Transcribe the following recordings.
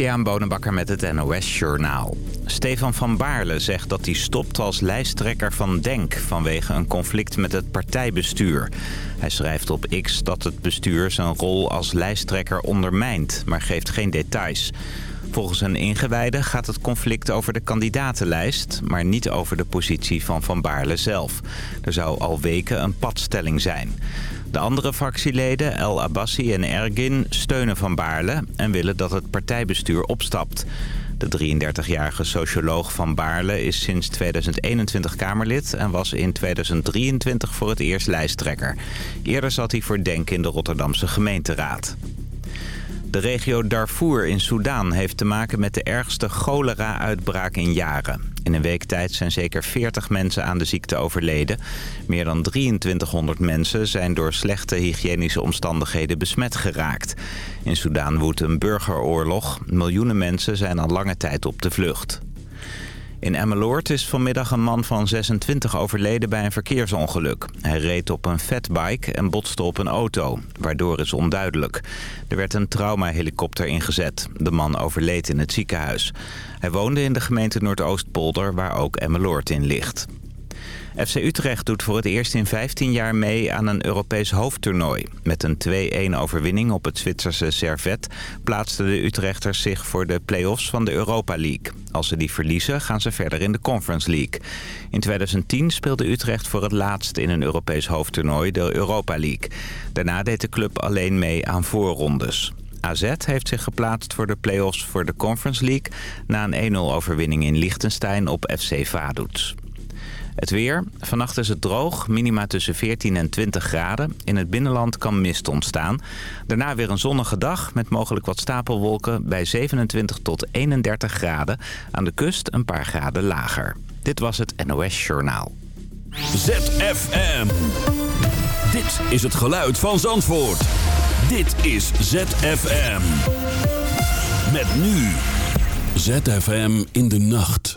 Christian Bonenbakker met het NOS Journaal. Stefan van Baarle zegt dat hij stopt als lijsttrekker van DENK... vanwege een conflict met het partijbestuur. Hij schrijft op X dat het bestuur zijn rol als lijsttrekker ondermijnt... maar geeft geen details. Volgens een ingewijde gaat het conflict over de kandidatenlijst... maar niet over de positie van Van Baarle zelf. Er zou al weken een padstelling zijn. De andere fractieleden, El Abbassi en Ergin, steunen Van Baarle... en willen dat het partijbestuur opstapt. De 33-jarige socioloog Van Baarle is sinds 2021 Kamerlid... en was in 2023 voor het eerst lijsttrekker. Eerder zat hij voor Denk in de Rotterdamse gemeenteraad. De regio Darfur in Soedan heeft te maken met de ergste cholera-uitbraak in jaren. In een week tijd zijn zeker 40 mensen aan de ziekte overleden. Meer dan 2300 mensen zijn door slechte hygiënische omstandigheden besmet geraakt. In Soedan woedt een burgeroorlog. Miljoenen mensen zijn al lange tijd op de vlucht. In Emmeloord is vanmiddag een man van 26 overleden bij een verkeersongeluk. Hij reed op een fatbike en botste op een auto. Waardoor is onduidelijk. Er werd een traumahelikopter ingezet. De man overleed in het ziekenhuis. Hij woonde in de gemeente Noordoostpolder waar ook Emmeloord in ligt. FC Utrecht doet voor het eerst in 15 jaar mee aan een Europees hoofdtoernooi. Met een 2-1 overwinning op het Zwitserse Servet plaatsten de Utrechters zich voor de play-offs van de Europa League. Als ze die verliezen gaan ze verder in de Conference League. In 2010 speelde Utrecht voor het laatst in een Europees hoofdtoernooi, de Europa League. Daarna deed de club alleen mee aan voorrondes. AZ heeft zich geplaatst voor de play-offs voor de Conference League... na een 1-0 overwinning in Liechtenstein op FC Vaduz. Het weer. Vannacht is het droog, minima tussen 14 en 20 graden. In het binnenland kan mist ontstaan. Daarna weer een zonnige dag met mogelijk wat stapelwolken bij 27 tot 31 graden. Aan de kust een paar graden lager. Dit was het NOS Journaal. ZFM. Dit is het geluid van Zandvoort. Dit is ZFM. Met nu. ZFM in de nacht.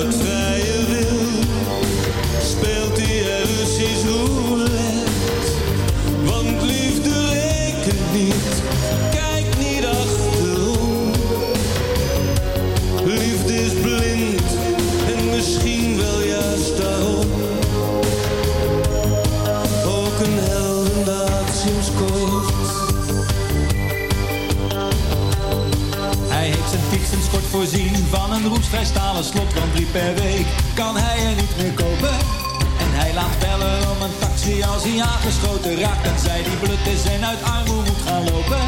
uit zijn fietsenskort voorzien van een roestvrij stalen slot, want drie per week kan hij er niet meer kopen. En hij laat bellen om een taxi als hij aangeschoten raakt en zij die blut is en uit armoede moet gaan lopen.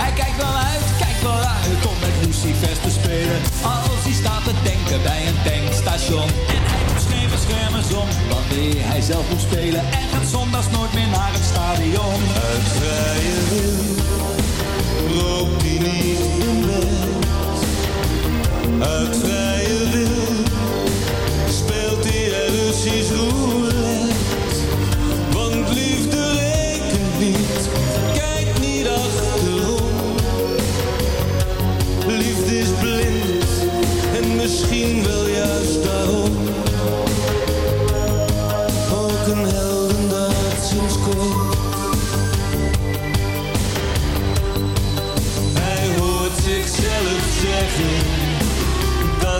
Hij kijkt wel uit, kijkt wel uit om met Lucifers te spelen, als hij staat te denken bij een tankstation. En hij doet scheve schermen om, wanneer hij zelf moet spelen en gaat zondags nooit meer naar het stadion. Uit vrije wil loopt hij niet in. Uit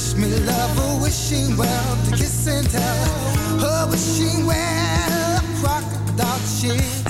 Wish me love, her wishing well to kiss and tell. Oh, wishing well, crocodile shit.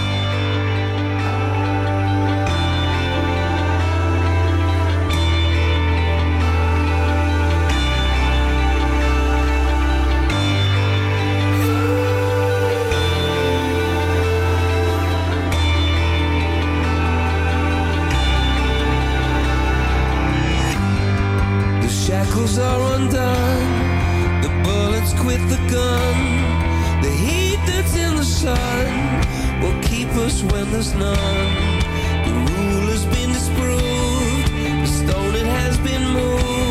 Us when there's none. The rule has been disproved. The stone it has been moved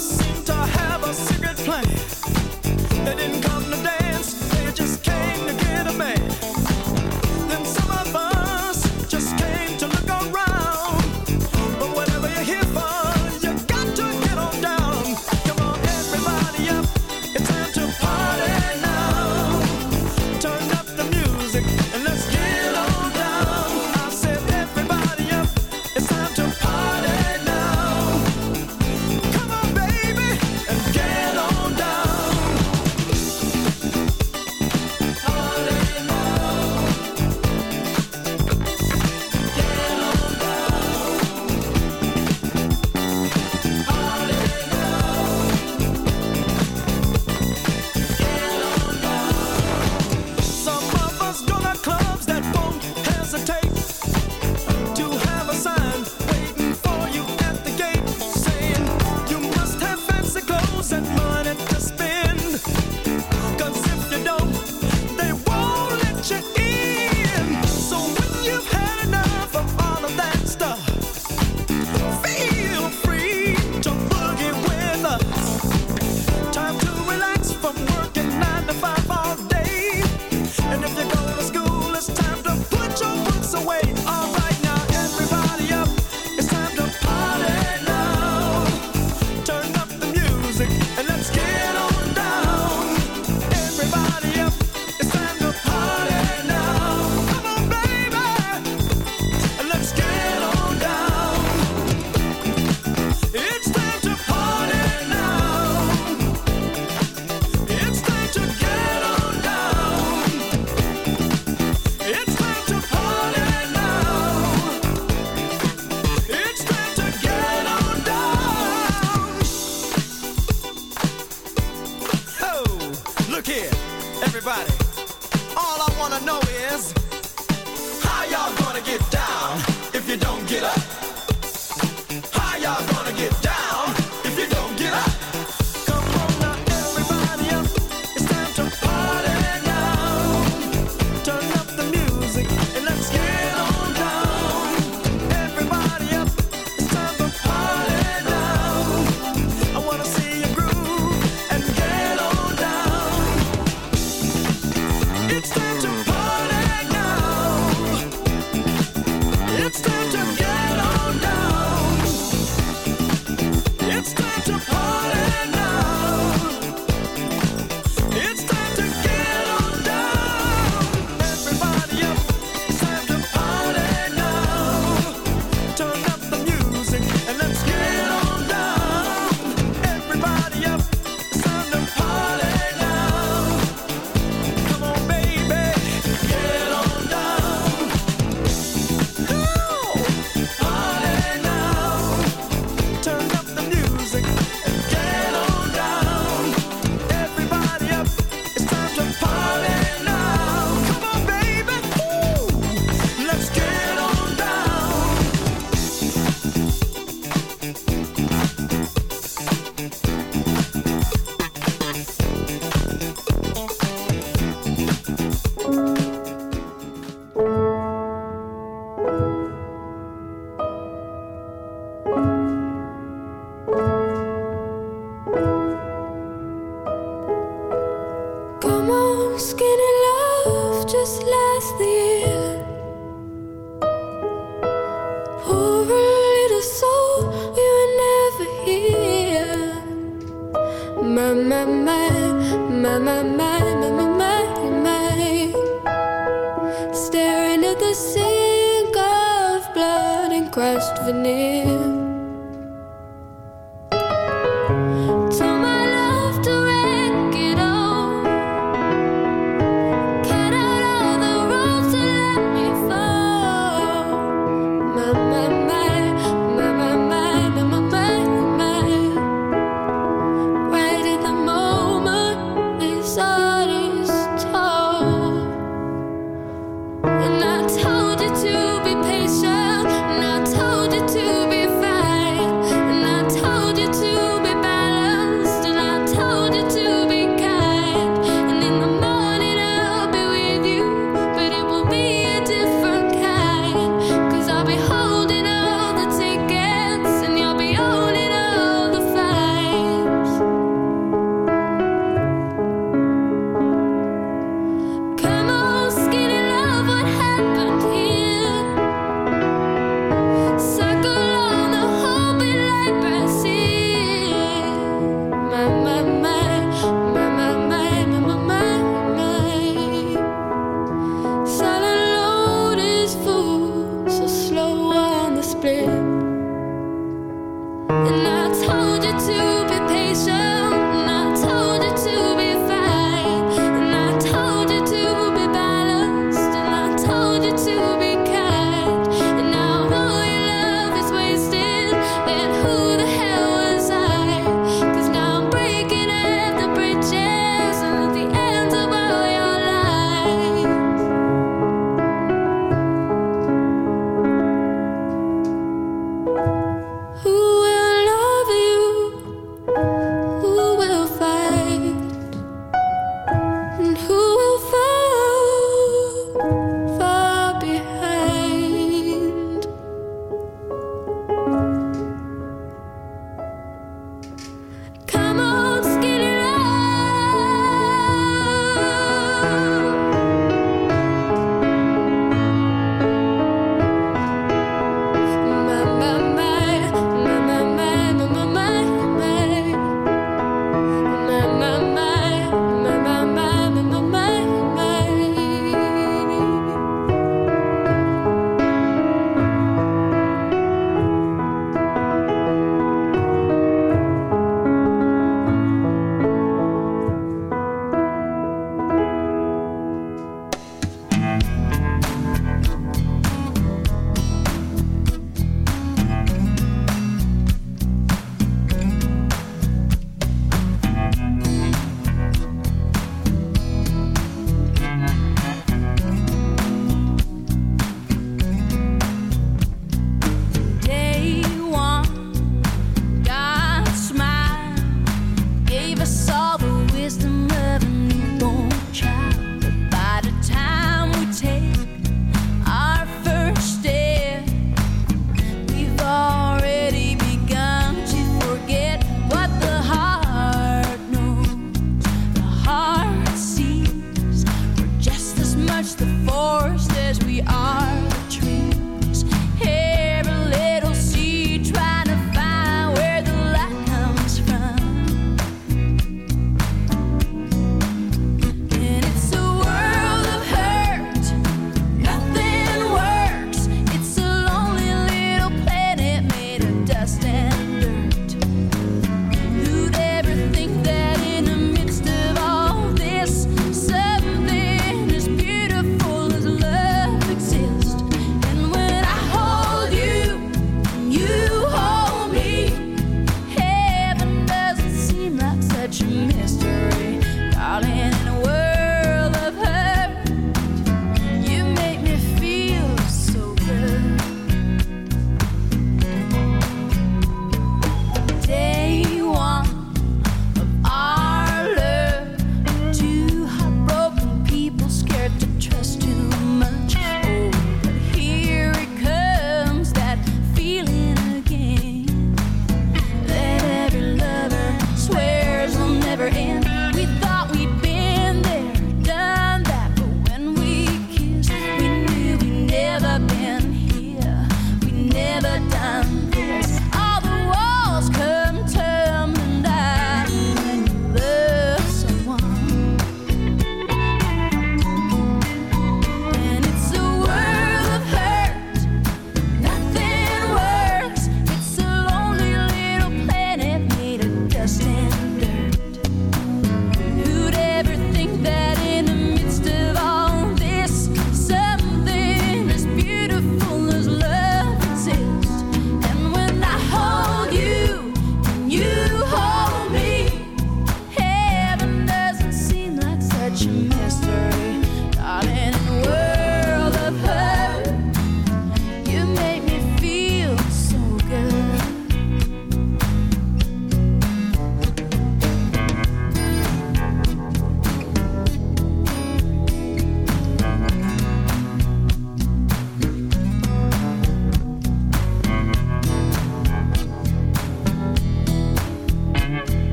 seem to have a secret plan.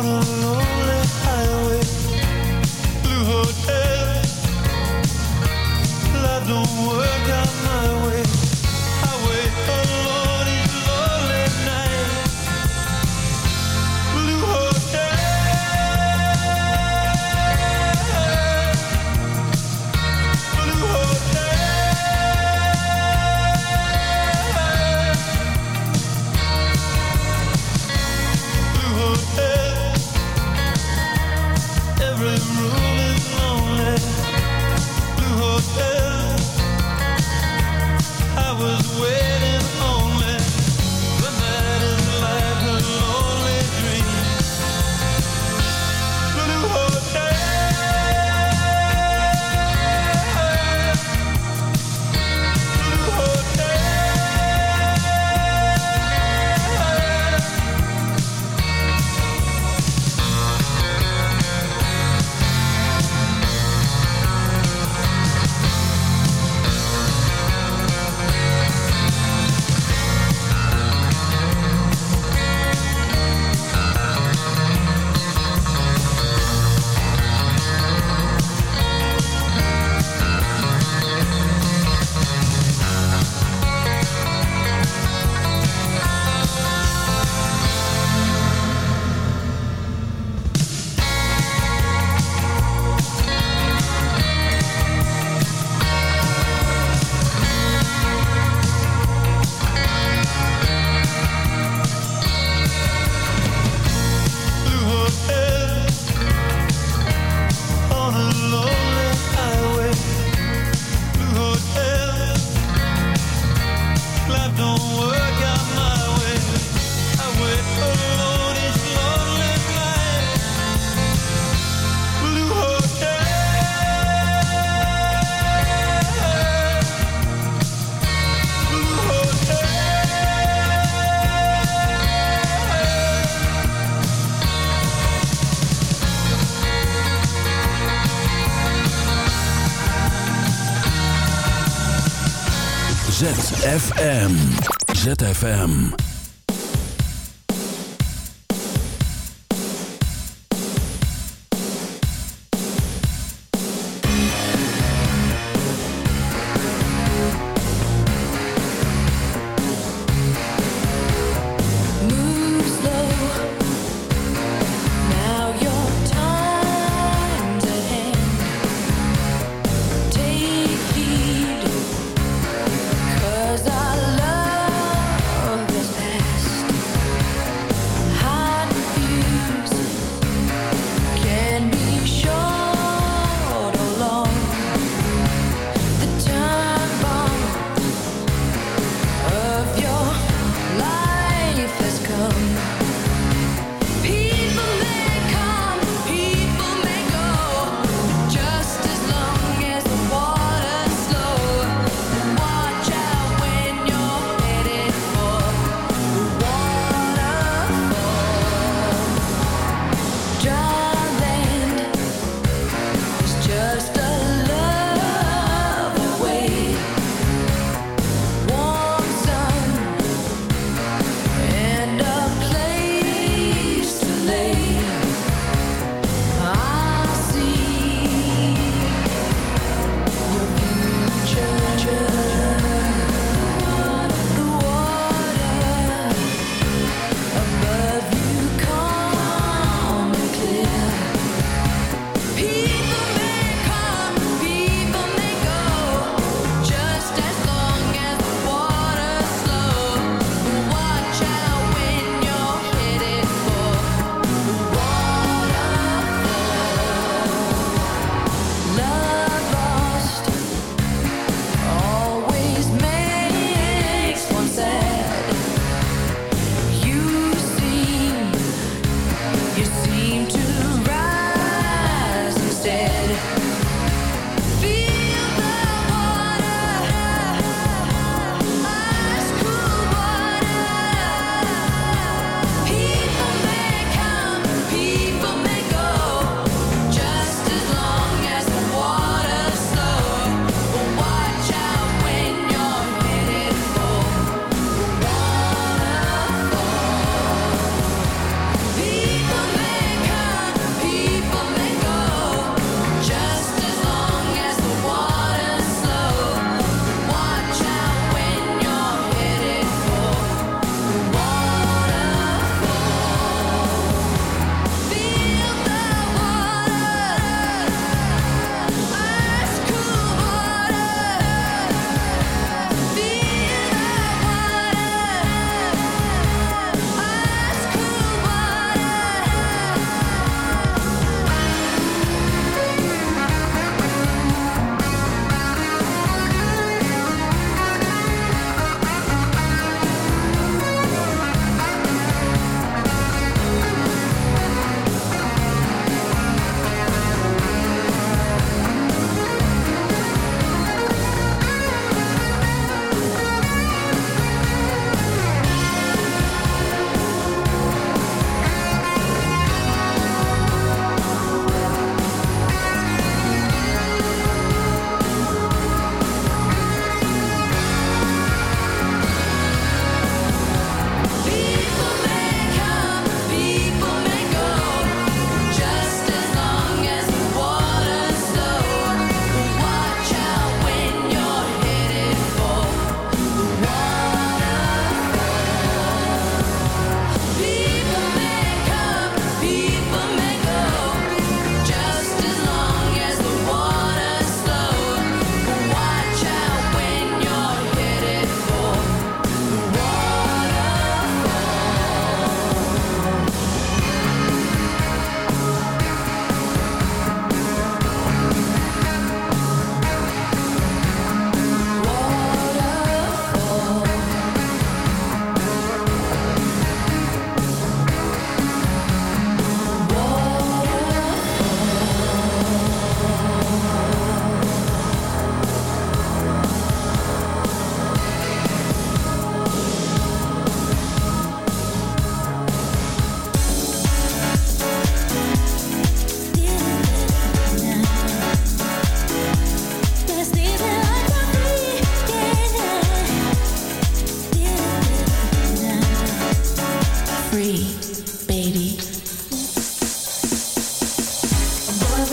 Oh. ZFM.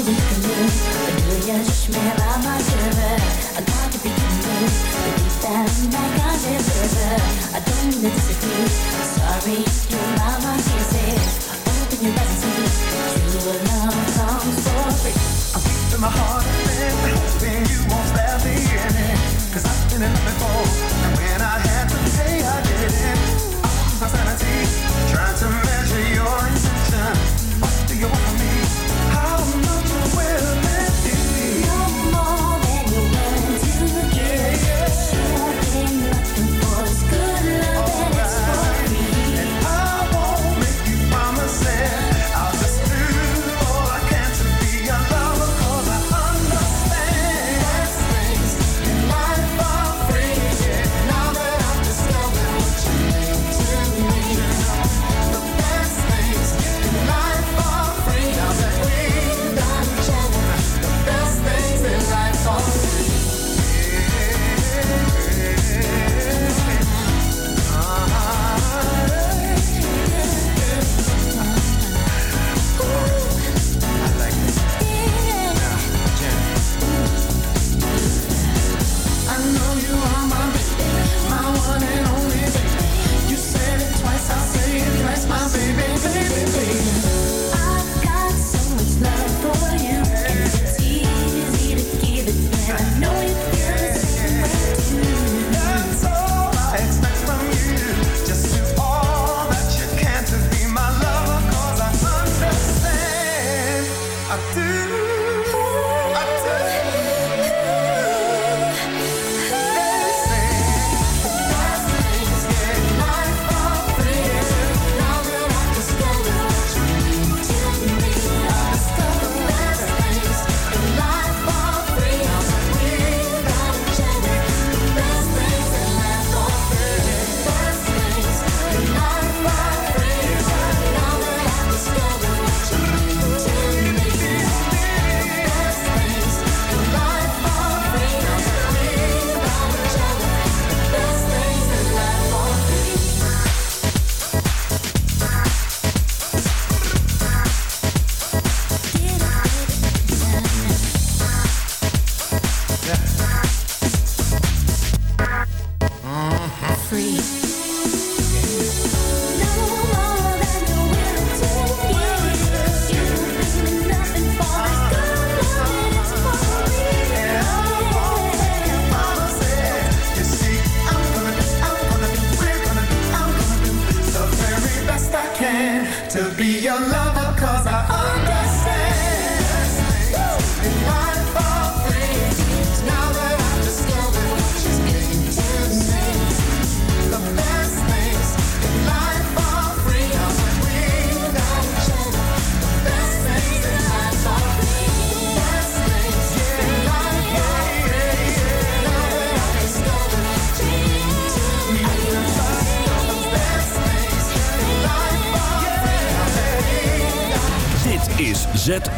be convinced, but do you śmiewa ma serwer? I got to be convinced, but these that's my God's. I don't mean to disagree, sorry, your mama sees it. Open your eyes and see, true love comes for free. I'm my heart open, hoping you won't let me in I've been in love before, and when I had to pay, I did it. I lose my sanity, trying to measure your intention. What do you want from me? well.